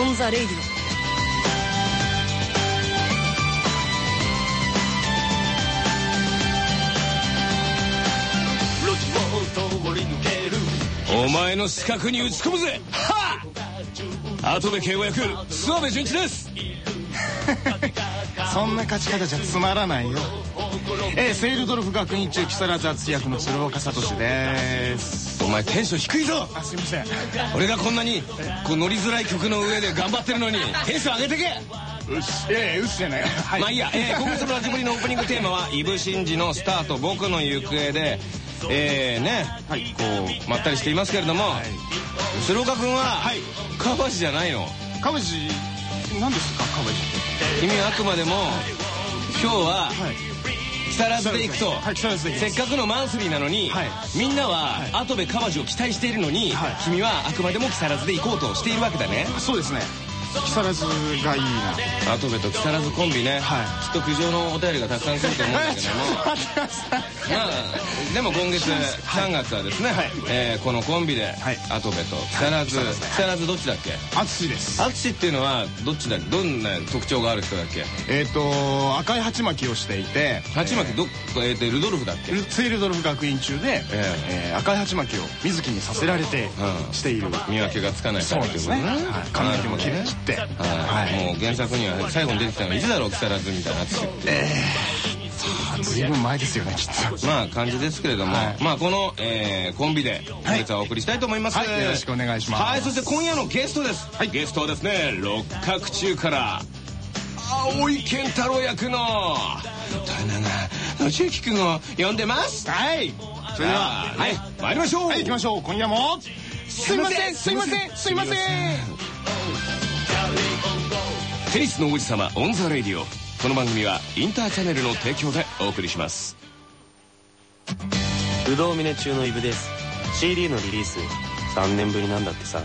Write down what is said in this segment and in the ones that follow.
On the Radioお前の視覚に打ち込むぜ。は役諏訪部順一です。そんな勝ち方じゃつまらないよ。えー、聖ルドルフ学院中木更津淳役の鶴岡聡ですお前テンション低いぞ。あすいません。俺がこんなにこう乗りづらい曲の上で頑張ってるのにテンション上げてけ。うっしいやいやうっしじゃないはい。まあいいや、えー、今月のラジブリのオープニングテーマは「イブシンジのスタート僕の行方で」えー、ね、はい。こうまったりしていますけれども、鶴岡君は、はい。川橋じゃないの？川地何ですか川地君はあくまでも今日ははいで行くと、せっかくのマンスリーなのに、はい。みんなは後部川地を期待しているのに、はい。君はあくまでも木更津で行こうとしているわけだね。そうですね木更津がいいな後部と木更津コンビね、はい。きっと苦情のお便りがたくさん来ると思うんだけども。まあでも今月3月はですね、はい。えーこのコンビではい。後部と木更津。はい。木更津どっちだっけ？淳です。淳っていうのはどっちだ？っけどんな特徴がある人だっけ？えっ、と赤い鉢巻きをしていて。鉢巻きどっえーとルドルフだっけ？ルセールドルフ学院中で、ええ。ー赤い鉢巻きを水木にさせられてうん。している、見分けがつかないそうなんですね、はい、髪の毛も切れはい。もう原作には最後に出てきたのはいつだろう木更津みたいな淳ってずいぶん前ですよねきっと。まあ感じですけれども、はい。まあこの、えーコンビで本日はお送りしたいと思います、はい。よろしくお願いします。はいそして今夜のゲストです、はい、ゲストはですね六角中から葵剣太郎役の豊永利行君を呼んでます。はい。それでははい。参りましょう。はい行きましょう。今夜もすいませんすいませんすいませんテニスの王子様 On the Radio。この番組はインターチャネルの提供でお送りします。不動峰中の伊武です。CD のリリース。3年ぶりなんだってさ。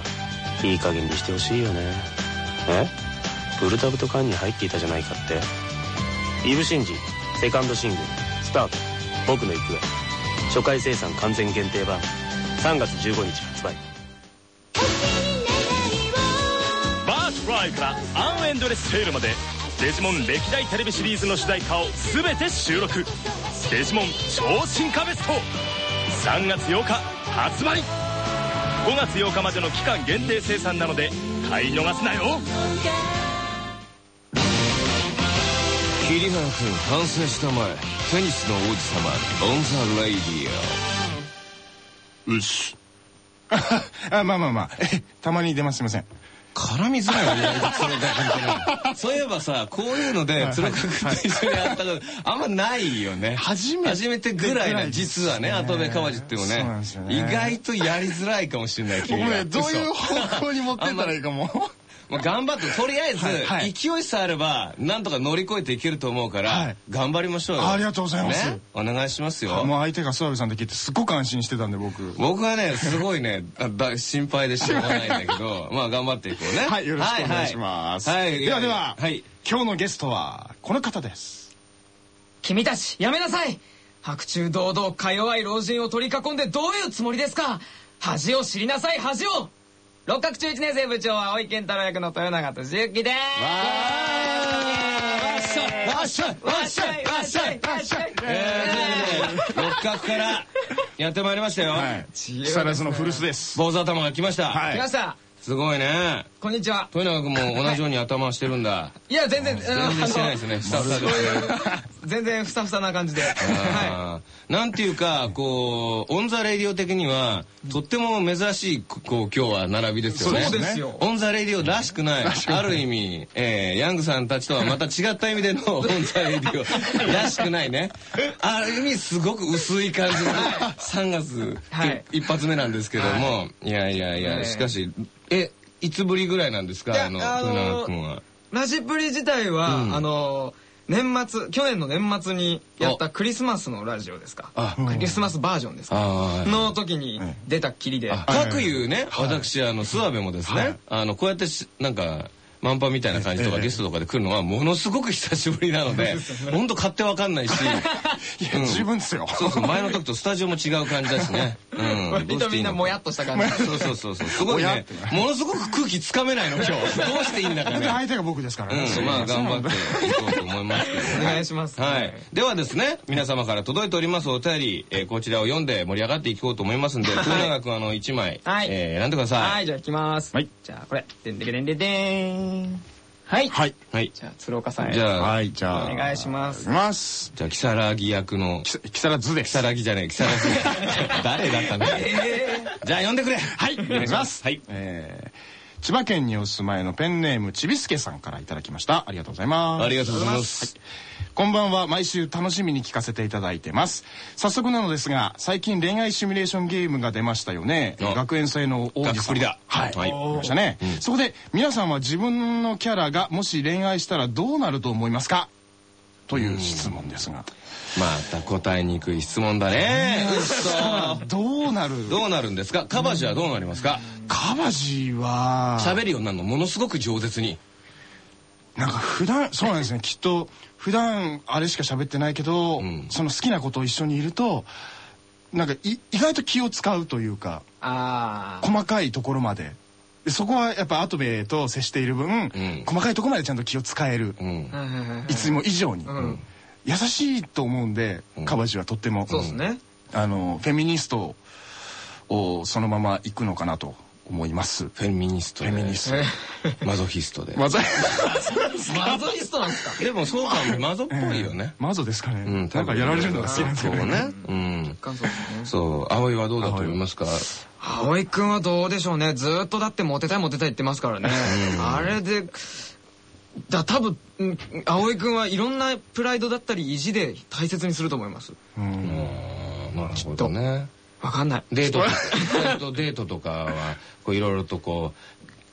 いい加減にしてほしいよね。え？プルタブと缶に入っていたじゃないかって。イブシンジセカンドシングル「スタート。僕の行方」初回生産完全限定版。3月15日発売。バーフライからアンエンドレスセールまでデジモン歴代テレビシリーズの主題歌を全て収録。デジモン超進化ベスト。3月8日発売。5月8日までの期間限定生産なので買い逃すなよ。桐原君完成したまえ。テニスの王子様オンザレイディうっす。あまあまあまあ。えたまに出ますすいません。オ絡みづらいよね鶴岡君ってねそういえばさこういうので鶴岡君と一緒にやったことあんまないよね。初めて。初めてぐらいな実はね後部川地ってもね。ね。意外とやりづらいかもしれない僕君はねどういう方向に持ってったらいいかもまあ、頑張ってとりあえず、はいはい。勢いさえあればなんとか乗り越えていけると思うから、はい。頑張りましょうよ。ありがとうございます。ね、お願いしますよ。もう相手が諏訪部さんって聞いてすっごく安心してたんで僕。僕はねすごいねあだ心配でしょうがないんだけど まあ頑張っていこうね。はいよろしくお願いします、はいはい。ではでは、はい。今日のゲストはこの方です。君たちやめなさい。白昼堂々か弱い老人を取り囲んでどういうつもりですか。恥を知りなさい恥を六角中一年生部長は青井健太郎役の豊永俊之です。わっしゃいわっしゃいわっしゃいわっしゃいわっしゃいえーとい。うことで六角からやってまいりましたよ、はい。木更津の古巣です。坊主頭が来ました、はい来ました。すごいねこんにちは。豊永君も同じように頭してるんだ。いや全然全然してないですね。スタッフさんで 全然ふさふさな感じで。はなんていうかこう On the Radio 的にはとっても珍しいこう今日は並びですよね。そうですよ。 On the Radio らしくない。ある意味、えーヤングさんたちとはまた違った意味での On the Radio らしくないね。ある意味すごく薄い感じの3月はい。一発目なんですけども、い、やいやいやねしかしえいつぶりぐらいなんですか？あのあの豊永君は。ラジプリ自体は、うん。あの年末去年の年末にやったクリスマスのラジオですか？あクリスマスバージョンですか？の時に出たっきりで、あ各い。うね、私あの諏訪部もですね、はい。あのこうやってしなんか満帆みたいな感じとかええゲストとかで来るのはものすごく久しぶりなので本当勝手わかんないし。いや十分ですよ。そうそう前の時とスタジオも違う感じだしね。うん。割とみんなもやっとした感じ。そうそうそうそう。すごいね。てものすごく空気つかめないの今日。どうしていいんだかね。で 相手が僕ですからね。うん。まあ頑張っていこうと思いますけどね。お願 いします。はい。ではですね、皆様から届いておりますお便り、えーこちらを読んで盛り上がっていこうと思いますんで、豊永君あの1枚、はい。えー選んでくださ。はいいじゃあいきます。はい。じゃあこれ。でんでけでんででーんはい。はい。はい。じゃあ鶴岡さんへ。じゃあ、はいじゃあ。お願いします。ます。じゃあ、キサラギ役の、きさ木更津です。キサラギじゃねえ、キサラギ。誰だったんだじゃあ、呼んでくれ。はい。お願いします。はい。えー千葉県にお住まいのペンネームちびすけさんからいただきました。ありがとうございます。ありがとうございます。こんばんは。毎週楽しみに聞かせていただいてます。早速なのですが最近恋愛シミュレーションゲームが出ましたよね。あ。学園祭の王子様。だ。はい、はい。出ましたね、そこで皆さんは自分のキャラがもし恋愛したらどうなると思いますか？という質問ですが。また答えにくい質問だね。どうなる？どうなるんですか？カバジはどうなりますか？カバジは。喋るようになるのものすごく饒舌に。なんか普段そうなんですね。きっと普段あれしか喋ってないけど、ん。その好きな子と一緒にいるとなんかい意外と気を使うというか細かいところまででそこはやっぱアトベと接している分、ん。細かいところまでちゃんと気を使える、いつも以上に、ん。優しいと思うんで、カバジはとっても。そうですね。あのフェミニストをそのまま行くのかなと思います。フェミニストで。フェミニスト。マゾヒストで。マゾマゾヒストなんですか？でもそうかも、マゾっぽいよね。マゾですかね。うん、なんかやられるのが好きなんですよね。うん。感想ですねそう、葵はどうだと思いますか？葵くんはどうでしょうねずーっとだってモテたいモテたい言ってますからねあれでだ多分うん葵くんはいろんなプライドだったり意地で大切にすると思いますうんうんなるほどね。わかんない。デートとか、デートとかは、こういろいろとこう、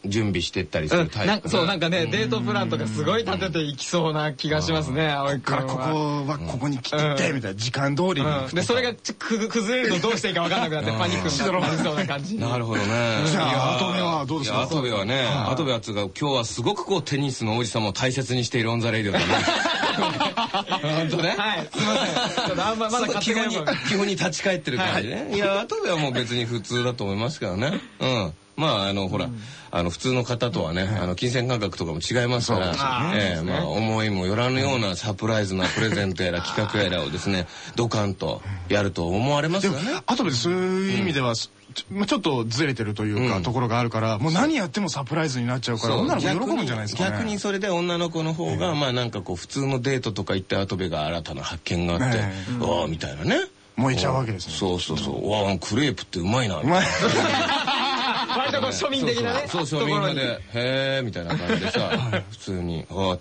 準備してったりすうん。るタイプな。んかそうなんかねデートプランとかすごい立てていきそうな気がしますね葵くん。はからここはここに来てってみたいな時間通りに。うん。でそれがちょく崩れるとどうしていいかわかんなくなってパニックになりそうな感じなるほどね。じゃあいやー跡部はどうですか？跡部はね、ア跡部はつうか今日はすごくこうテニスの王子様を大切にしている On the Radio だね。本当ね？はいすいませんちょっとあんままだ勝手基本に基本に立ち返ってる感じね。いや、跡部はもう別に普通だと思いますけどね。うん。まあ、あの、ほら、あの、普通の方とはね、あの、金銭感覚とかも違いますから、ね。ええまあ、思いもよらぬようなサプライズなプレゼントやら企画やらをですね、ドカンとやると思われますよね。あとでそういう意味では、ちょまあちょっとずれてるというか、うん。ところがあるからもう何やってもサプライズになっちゃうから女の子喜ぶんじゃないですかね。逆にそれで女の子の方が、まあなんかこう普通のデートとか行って後部が新たな発見があって、ええ。わあみたいなね。燃えちゃうわけですね。そうそうそう。わあクレープってうまいなうまい 割とこう庶民的なねそうそうそう庶民派で「へえ」みたいな感じでさ普通に「あ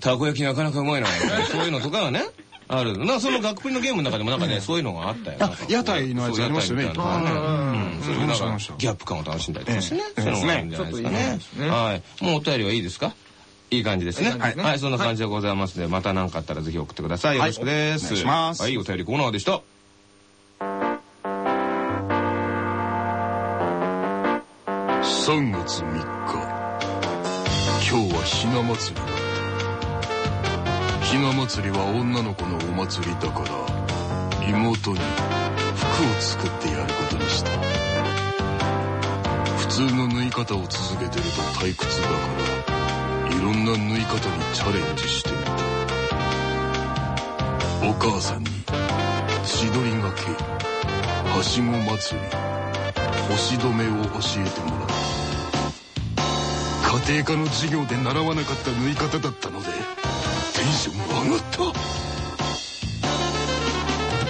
たこ焼きなかなかうまいな」そういうのとかはねある。なその学プリのゲームの中でもなんかねそういうのがあったよ。屋台のやつありましたよねいね。うんそういうなんかギャップ感を楽しんだりとかしてね。ええそういうのがあるんじゃないですかね。はい。もうお便りはいいですか？いい感じですね。はい、そんな感じでございますので、また何かあったらぜひ送ってください。よろしくです。お願いします。はい、お便りコーナーでした。3月3日。今日はひな祭り。だひな祭りは女の子のお祭りだから妹に服を作ってやることにした。普通の縫い方を続けてると退屈だからいろんな縫い方にチャレンジしてみた。お母さんに千鳥がけはしご祭り。押し止めを教えてもらった。家庭科の授業で習わなかった縫い方だったのでテンション上がった。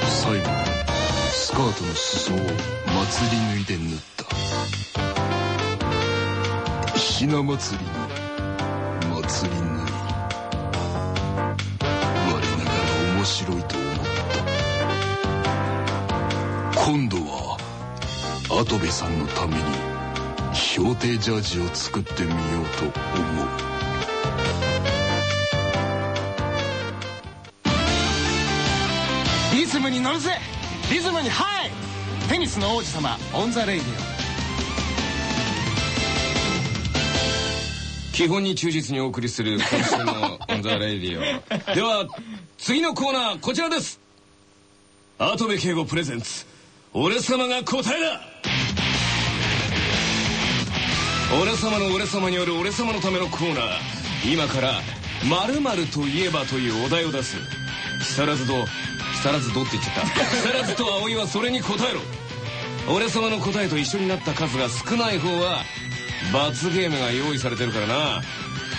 最後にスカートの裾を祭り縫いで縫った。ひな祭りの祭り縫い。我ながら面白いと思った。今度は跡部さんのために氷帝ジャージを作ってみようと思う。リズムに乗るぜ。リズムに High。テニスの王子様。 On the Radio基本に忠実にお送りする今週の「 On the Radio」では次のコーナーこちらです。跡部敬吾プレゼンツ。俺様が答えだ俺様の俺様による俺様のためのコーナー。今から「〇〇といえば」というお題を出す。木更津と木更津どって言っちゃった。木更津と葵はそれに答えろ。俺様の答えと一緒になった数が少ない方は罰ゲームが用意されてるからな。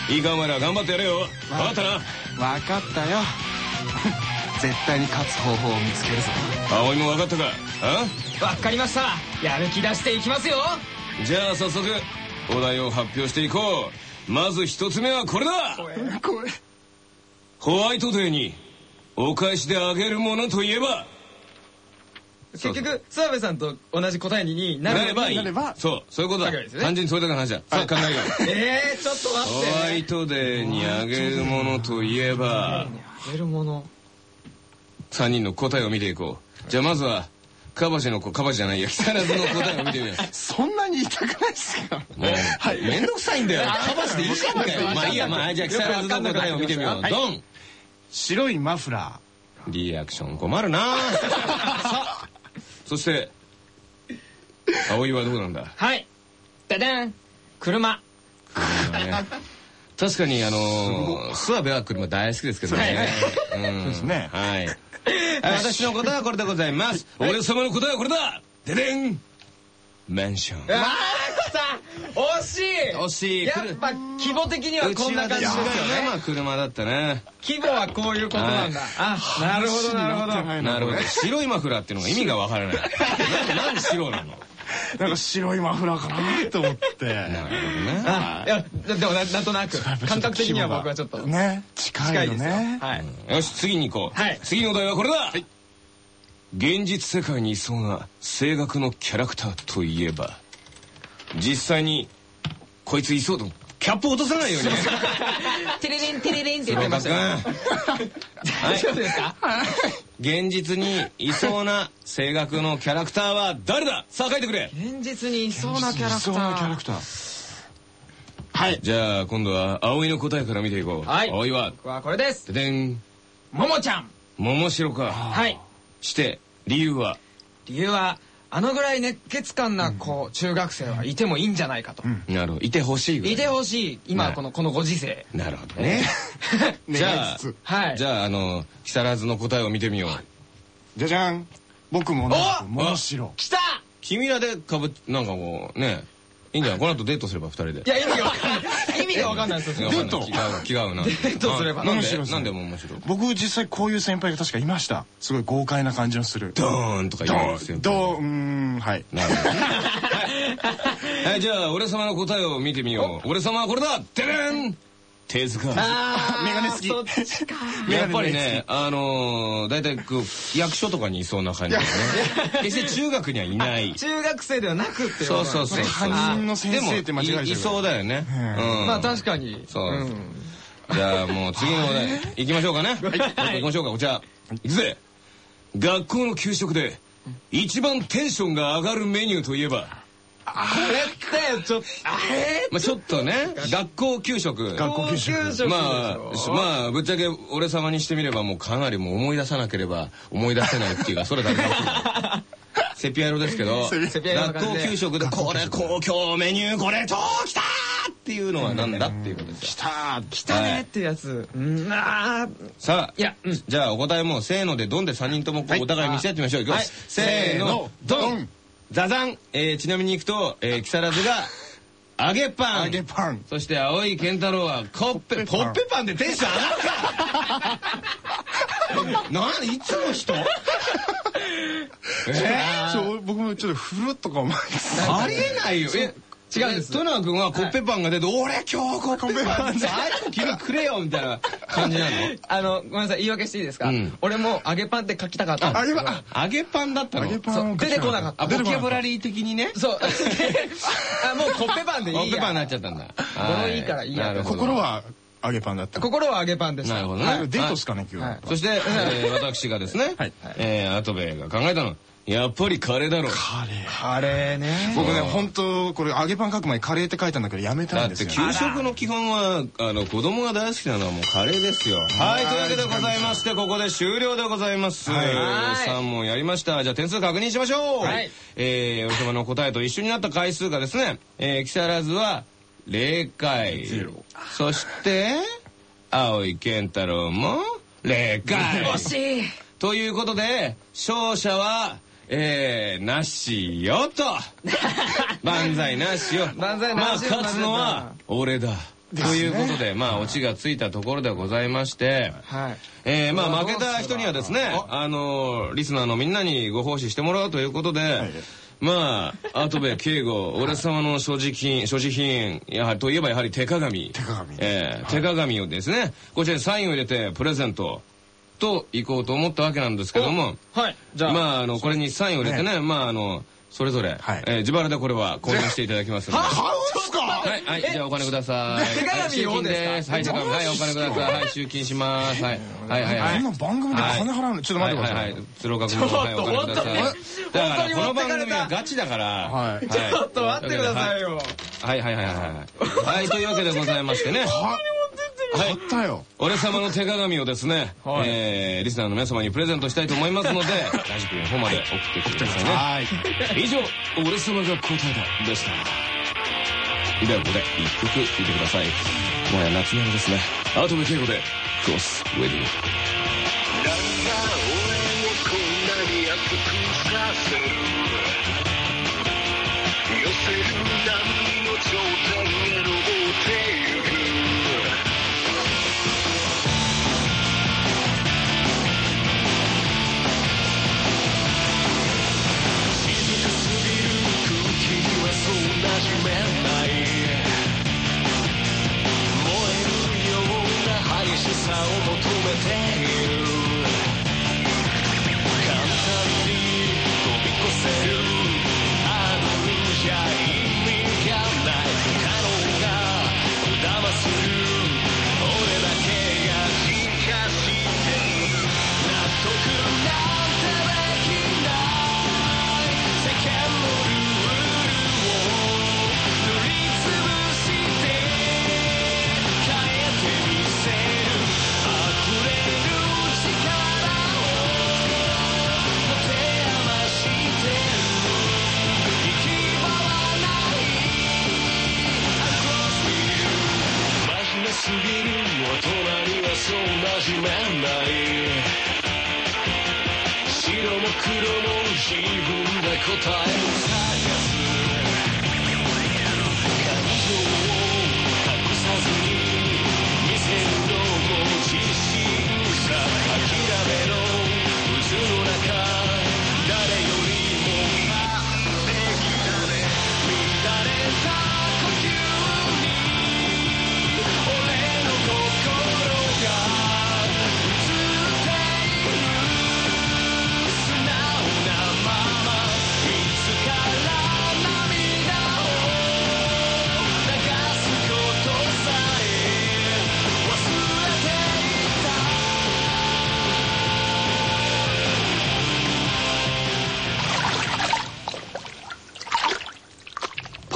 いいかお前ら頑張ってやれよ。分かったな。分かったよ。絶対に勝つ方法を見つけるぞ。葵も分かったか。あ？わかりました。やる気出していきますよ。じゃあ早速お題を発表していこう。まず一つ目はこれだ。これホワイトデーにお返しであげるものといえば。結局諏訪部さんと同じ答えになるなればいい。なれば。そうそういうことだ。ね。単純にそれだけの話だ。さあ考えよう。えー、ちょっと待ホワってイトデーにあげるものといえば。あげるもの。3人の答えを見ていこう。じゃあまずはカバシの子カバシじゃないや木更津の答えを見てみよう。そんなに痛くないっすか？もう、めんどくさいんだよ。かばしていいじゃんかよ。まあいいや、まあ、じゃあ木更津の答えを見てみよう。はいドン白いマフラリアクション困るな。さあ、そして、葵はどうなんだ？はい。ダダン。車確かに、あのー、諏訪部は車大好きですけどね。うんですねはい。は い私の答えはこれでございます。俺様の答えはこれだででんマンション。あー来た惜しい惜しい。やっぱ規模的にはこんな感じですよねまあ車だったね。規模はこういうことなんだあなるほどなるほどなるほど。白いマフラーっていうのが意味がわからない。なんで白なの？ーなんか白いマフラーかなと思って。なるほどね。あいやでもななんとなく。感覚的には僕はちょっと。ね。近いよ。近いですよね。はい。よし、次に行こう。はい。次のお題はこれだ、現実世界にいそうな声楽のキャラクターといえば、実際に、こいついそうと、キャップ落とさないように。ね。テレレンテレレンって言ってました。よはい。大丈夫ですか？現実にいそうな声楽のキャラクターは誰だ？さあ書いてくれ。現実にいそうなキャラクタいそうなキャラークター。はい。じゃあ今度は葵の答えから見ていこう。はい。葵は、僕はこれです。ででん、ももちゃん。桃城か。はい。して、理由は？理由はあのぐらい熱血感なこう中学生はいてもいいんじゃないかと。なるほど。いてほしいぐらい。いてほしい。今ねこのこのご時世。なるほどね。じゃあはい。じゃあ、あの、木更津の答えを見てみよう。じゃじゃん。僕も同じくお桃白来た！君らでかぶなんかこう、ね、いいんじゃない？この後デートすれば二人で。いや意味がわかんない。意味がわかんないですよ。デート？違う、違うな。デートすれば。なんで？面白いなんでも面白い？僕実際こういう先輩が確かいました。すごい豪快な感じのする。ドーンとかど言うんですよ。うどううーんはい。なるほど。ね。はい。はい、じゃあ、俺様の答えを見てみよう。俺様はこれだ。てれん手塚。メガネ好きそっちか やっぱりね、あのー、大体こう、役所とかにいそうな感じですね。決して中学にはいない。中学生ではなくってそうそうそう。担任の先生って間違えちゃうでもいいそうだよね。うんまあ確かにそうんじゃあもう次のお題行きましょうかね。はい。行きましょうか。こちら。行くぜ。学校の給食で一番テンションが上がるメニューといえば、これってちょっとえまあちょっとね、学校給食。学校給食。ーまあ、まあ、ぶっちゃけ俺様にしてみればもうかなりもう思い出さなければ思い出せないっていうか、それだけだセピア色ですけど、学校給食でこれ公共メニューこれときたーっていうのはなんだっていうことですよ。来た来たねってやつ。うんあー。さあ、いやうん。じゃあお答えもせーのでドンで3人ともお互い見せ合ってみましょう。いきます。せーの、ドンザザン、えーちなみに行くと、えー木更津が 揚げパン。揚げパン。そして青井健太郎はコッペ、コッペパン。でテンション上がるか。なんいつの人？えそう僕もちょっとふるっとか思いありえないよ。え違うんです。トナ君はコッペパンが出て、俺今日コッペパンじゃあいつ君くれよみたいな感じなの？あのごめんなさい言い訳していいですか？うん。俺も揚げパンって書きたかったんですけど。揚げパ揚げパンだったの？揚げパンをそう出てこなかった。あ、ボキャブラリー的にね。そう。あもうコッペパンでいいや。コッペパンになっちゃったんだ。語呂いいからいい。や心は揚げパンだった。心は揚げパンでしたなるほどね。はいデートっすかね今日は。いそして、えー私がですね、はい。えー、アトベが考えたのやっぱりカレーだろ。カレー。カレーね。僕ね本当これ揚げパン書く前にカレーって書いたんだけどやめただってんですよ。給食の基本はあの子供が大好きなのはもうカレーですよ。はいというわけでございましてここで終了でございます。はい。3問やりました。じゃあ点数確認しましょう。はい。えー、お様の答えと一緒になった回数がですね、えー、木更津は0回そして青井健太郎も0回惜しい。ということで勝者はえー、なしよと。万歳なしよ。万歳まあなしよ。勝つのは俺だ。ということでまあオチがついたところでございまして。はい。えー、まあ負けた人にはですねあのーリスナーのみんなにご奉仕してもらうということで、まあ後部敬吾俺様の所持金所持品やはりといえばやはり手鏡。手鏡えー手鏡をですねこちらにサインを入れてプレゼントと行こうと思ったわけなんですけども。はい。じゃあ。まああのこれにサインを入れてねまああのそれぞれ、はい。えー自腹でこれは購入していただきますので。買うんすか？はい、はい、じゃあお金ください。手鏡をですか？はい、集金はい、手鏡はい、お金ください。はい、集金します。はい、はい、はい、はい。こんな番組で金払うの？ちょっと待ってください。はい、はい、はい。鶴岡君も、はい、お金ください。だから、この番組はガチだから。はい。ちょっと待ってくださいよ。はい、はい、はい、はい、はい。はい、というわけでございましてね。買ったよ俺様の手鏡をですね、はいえーリスナーの皆様にプレゼントしたいと思いますので、ラジコの方まで送ってきてくださいね。はい以上、俺様が答えだでした。ではここで一曲聴いてください。もはや夏メロですね。アートム敬語で、クロスウェディング。こんなに熱くさせる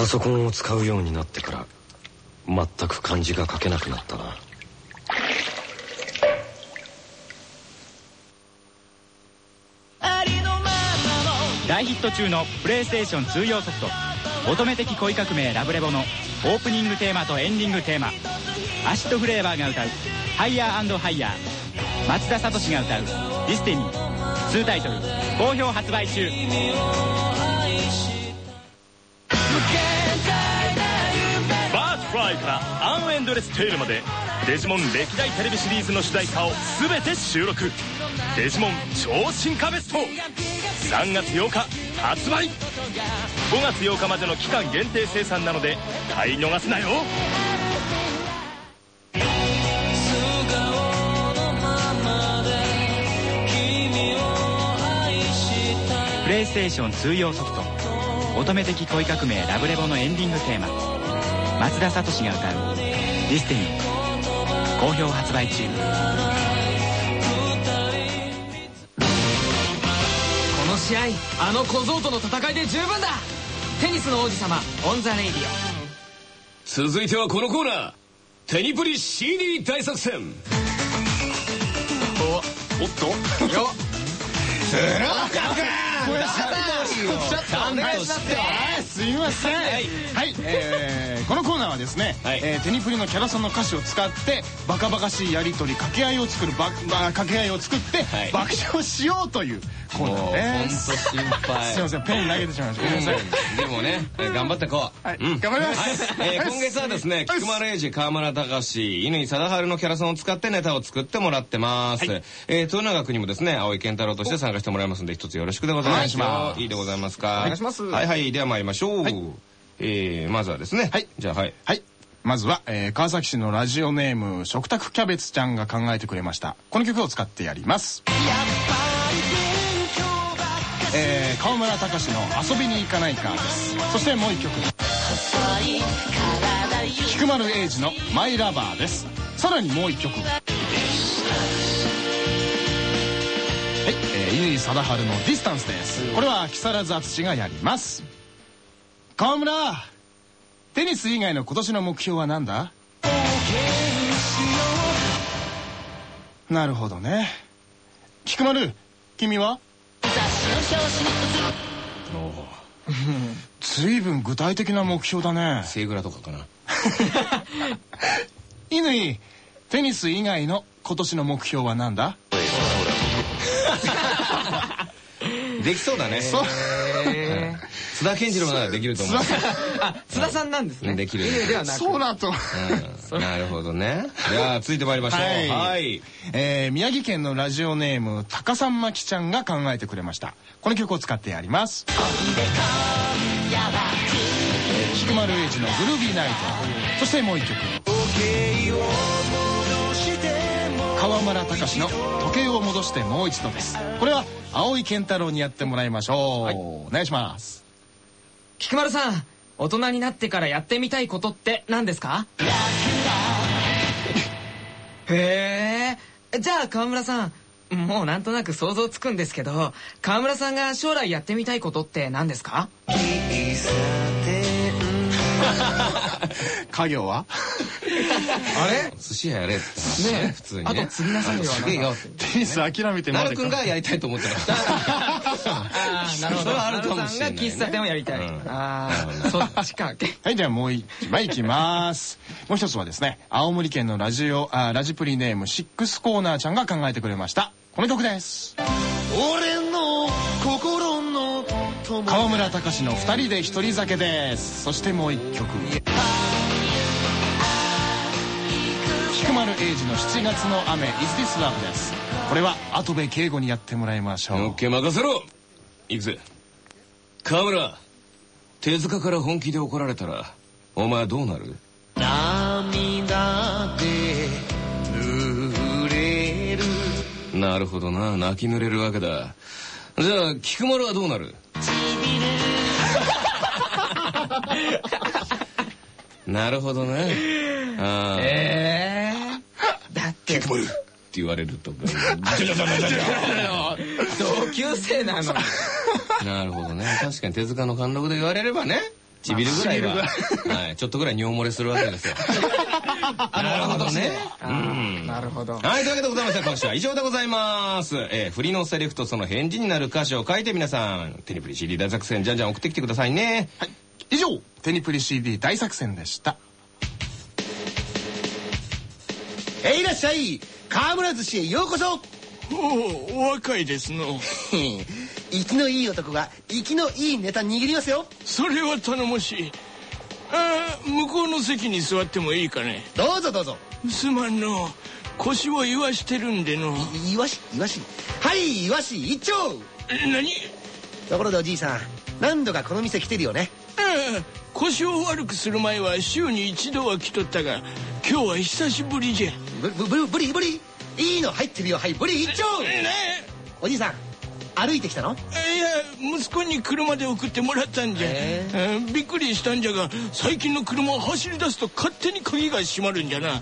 ソコンを使うようになってから全く漢字が書けなくなったな。大ヒット中のプレイステーション2用ソフト「乙女的恋革命ラブレボ」のオープニングテーマとエンディングテーマ。アシッドフレーバーが歌う「ハイヤーハイヤー」松田聡が歌う「 Destiny」2タイトル。好評発売中。イからアンエンドレステールまでデジモン歴代テレビシリーズの主題歌を全て収録。デジモン超進化ベスト。3月8日発売。5月8日までの期間限定生産なので買い逃すなよ。プレイステーション2用ソフト「乙女的恋革命ラブレボ」のエンディングテーマ。松田聡が歌う「ディスティニー」好評発売中。この試合あの小僧との戦いで十分だ。テニスの王子様 On the Radio続いてはこのコーナー。テニプリ CD 大作戦。おっと？オよちゃんとはいすいませんはい、このコーナーはですね、はいえーテニプリのキャラソンの歌詞を使ってバカバカしいやり取り掛け合いを作る掛け合いを作って、爆笑しようというコーナーです心配すいませんペン投げてしまいましたごめんなさい、でもね、頑張ってこう。頑張ります今月はですね、菊丸英二、河村隆、乾貞治のキャラソンを使ってネタを作ってもらってます。豊永君にもですね、青井健太郎として参加してもらいますので、一つよろしくでございます。お願いします。いい。でございますか。お願いします。はいはい、では参りましょう。えーまずはですね、はい。じゃあはい。はい。まずは、えー川崎市のラジオネーム食卓キャベツちゃんが考えてくれました。この曲を使ってやります。えー、川村隆の「遊びに行かないか」です。そしてもう一曲。菊丸英二の「マイラバー」です。さらにもう一曲えー、乾貞治の「ディスタンス」です。これは木更津淳がやります。川村テニス以外の今年の目標は何だ？なるほどね。菊丸君は？ずいぶん具体的な目標だね。セイグラとかかな。乾テニス以外の今年の目標は何だ？できそうだね。そう津田健次郎ならできると思う。あ津田さんなんですね。できる乾ではなく。そうだと。うん。なるほどね。では、続いて参りましょう。はい。はい。えー宮城県のラジオネーム高さんまきちゃんが考えてくれました。この曲を使ってやります。えー菊丸英二の「グルービーナイト」そしてもう一曲川村隆の「時計を戻してもう一度」です。これは青井健太郎にやってもらいましょう、お願いします。菊丸さん大人になってからやってみたいことって何ですか？へえ。じゃあ川村さんもうなんとなく想像つくんですけど川村さんが将来やってみたいことって何ですか？家業は？あれ？寿司屋やれって話ね普通にね。あと継ぎなさいよすげえよ。テニス諦めてまでなるくんがやりたいと思ってた。ああなるほど。あるかもしれない喫茶店をやりたい、うん。ああそっちか。はい、ではもう一枚いきます。もう一つはですね、青森県のラジオ、あラジプリネームシックスコーナーちゃんが考えてくれました。この曲です。俺の心の友川村隆の二人で一人酒です。そしてもう一曲。菊丸英二の7月の雨 Is This Love です。これは後部敬吾にやってもらいましょう。オッケー任せろ。行くぜ。河村手塚から本気で怒られたらお前どうなる？涙で濡れる。なるほどな。泣き濡れるわけだ。じゃあ菊丸はどうなる？なるほどね。ああ、ええだって菊丸って言われると 同級生なの なるほどね。確かに手塚の貫禄で言われればね。ちびるぐらいは、は。い、ちょっとぐらい尿漏れするわけですよ。なるほどね。うん。なるほど。はい、というわけでございまして、今週は以上でございます。えー、振りのセリフとその返事になる歌詞を書いて皆さん、テニプリ CD 大作戦じゃんじゃん送ってきてくださいね。はい。以上、テニプリ CD 大作戦でした。えいらっしゃい。河村寿司へようこそ。おおお若いですの。生きのいい男が生きのいいネタ握りますよ。それは頼もしい。あー向こうの席に座ってもいいかね。どうぞどうぞ。すまんの。腰を言わしてるんでの。いイワシイワシはいイワシ一丁。何？ところでおじいさん何度かこの店来てるよねああ腰を悪くする前は週に一度は来とったが今日は久しぶりじゃ。ブブブブリブリいいの入ってるよはいブリ一丁。ねおじいさん歩いてきたの？えいや息子に車で送ってもらったんじゃ、へえ。ーびっくりしたんじゃが最近の車を走り出すと勝手に鍵が閉まるんじゃな、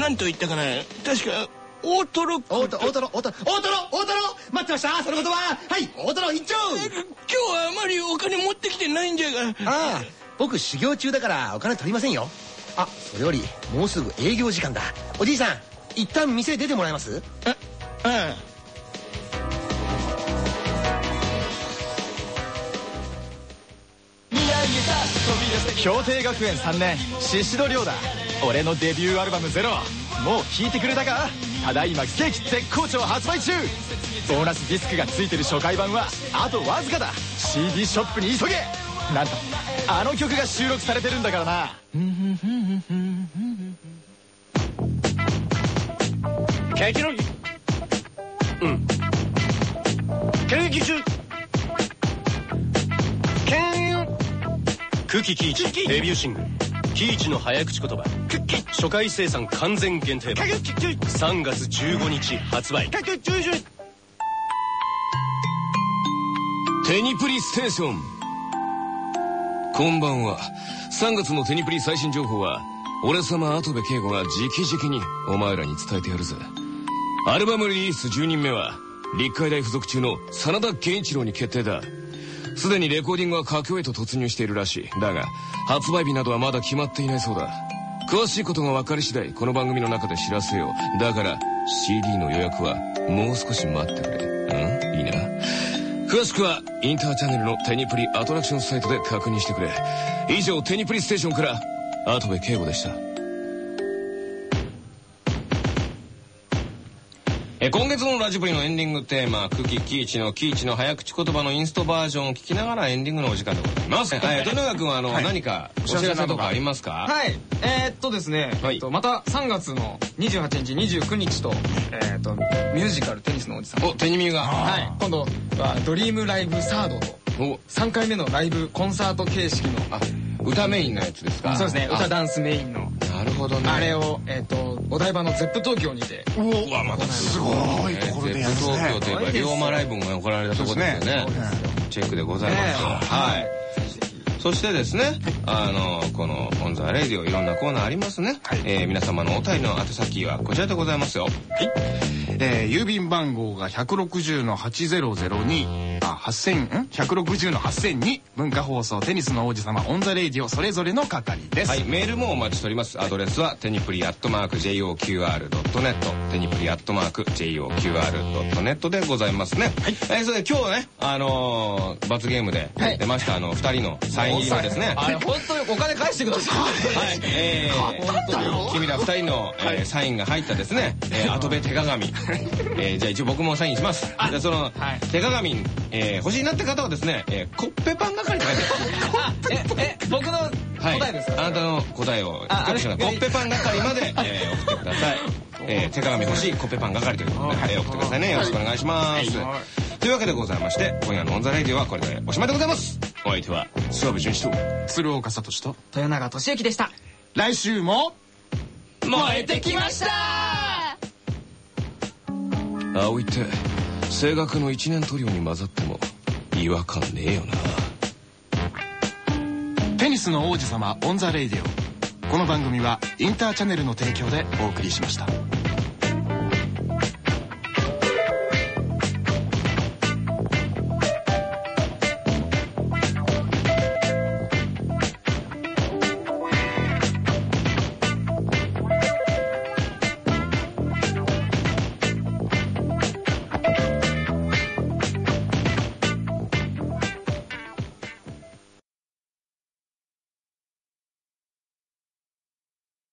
なんと言ったかな。確か大トロ大トロ大トロ大トロ大トロ大トロ待ってました。その言葉。はい。大トロ一丁。今日はあまりお金持ってきてないんじゃが。ああ。僕修行中だからお金取りませんよ。あそれよりもうすぐ営業時間だ。おじいさん一旦店出てもらえます？ああ氷定学園3年宍戸亮だ。俺のデビューアルバム「ゼロもう聴いてくれたか？ただいまケーキ絶好調発売中。ボーナスディスクが付いてる初回版はあとわずかだ。CD ショップに急げ。なんとあの曲が収録されてるんだからな。ケーキのうん。ケーキ中。ケー久喜喜一デビューシングル「喜一の早口言葉」初回生産完全限定版。3月15日発売。テニプリステーション。こんばんは。3月のテニプリ最新情報は俺様跡部圭吾が直々にお前らに伝えてやるぜ。アルバムリリース10人目は立海大附属中の真田健一郎に決定だ。すでにレコーディングは佳境へと突入しているらしい。だが発売日などはまだ決まっていないそうだ。詳しいことが分かり次第この番組の中で知らせよう。だから CD の予約はもう少し待ってくれ。うん？いいな。詳しくはインターチャンネルのテニプリアトラクションサイトで確認してくれ。以上テニプリステーションから跡部圭吾でした。え今月のラジプリのエンディングテーマ、久喜喜一の喜一の早口言葉のインストバージョンを聞きながらエンディングのお時間でございます。はい、豊永君はあの、何かお知らせとかありますか？はい。えー、っとですね、はい。えっとまた3月の28日、29日と、えー、っと、ミュージカルテニスのおじさん。お、テニミが。はい。今度はドリームライブサードと、お、3回目のライブコンサート形式の、あ、歌メインのやつですか？そうですね、歌ダンスメインの、ほどね。あれを、えー、っと、お台場の Zepp 東京にて、うわ、またすごいところでやるね東京といえば、リョーマライブも行われたところですよね。チェックでございます。ねはい。そしてですね、あの、この、 On the Radio いろんなコーナーありますね。えー皆様のお便りの宛先はこちらでございますよ。えー郵便番号が160の8002あ8000ん160の8002文化放送テニスの王子様 On the Radio それぞれの係です、はい、メールもお待ちしております。アドレスは、テニプリアットマーク JOQR.net、テニプリアットマーク JOQR.net でございますね。はい。えーそれで今日ね、あのー罰ゲームではい出ました、あの、二人のサイン入りのですね。あれ本当にお金返してください。はい、えー、本当に君ら二人の、えーサインが入ったですね、えー、後部手鏡。えー、じゃあ一応僕もサインします。じゃあその、はい手鏡、えー、欲しいなって方はですね、えー、コッペパン係って書いてある。え、え、僕のはい、答えですか、あなたの答えをあコッペパン係まで、えー、送ってください、えー、手鏡欲しいコッペパン係ということで、えー送ってくださいね。よろしくお願いします、というわけでございまして今夜の「 On the Radio」はこれでおしまいでございます。お相手は？諏訪部順一と。鶴岡聡と。豊永利行でした。来週も燃えてきました。葵って青学の一年トリオに混ざっても違和感ねえよな。テニスの王子様 On the Radio。この番組はインターチャネルの提供でお送りしました。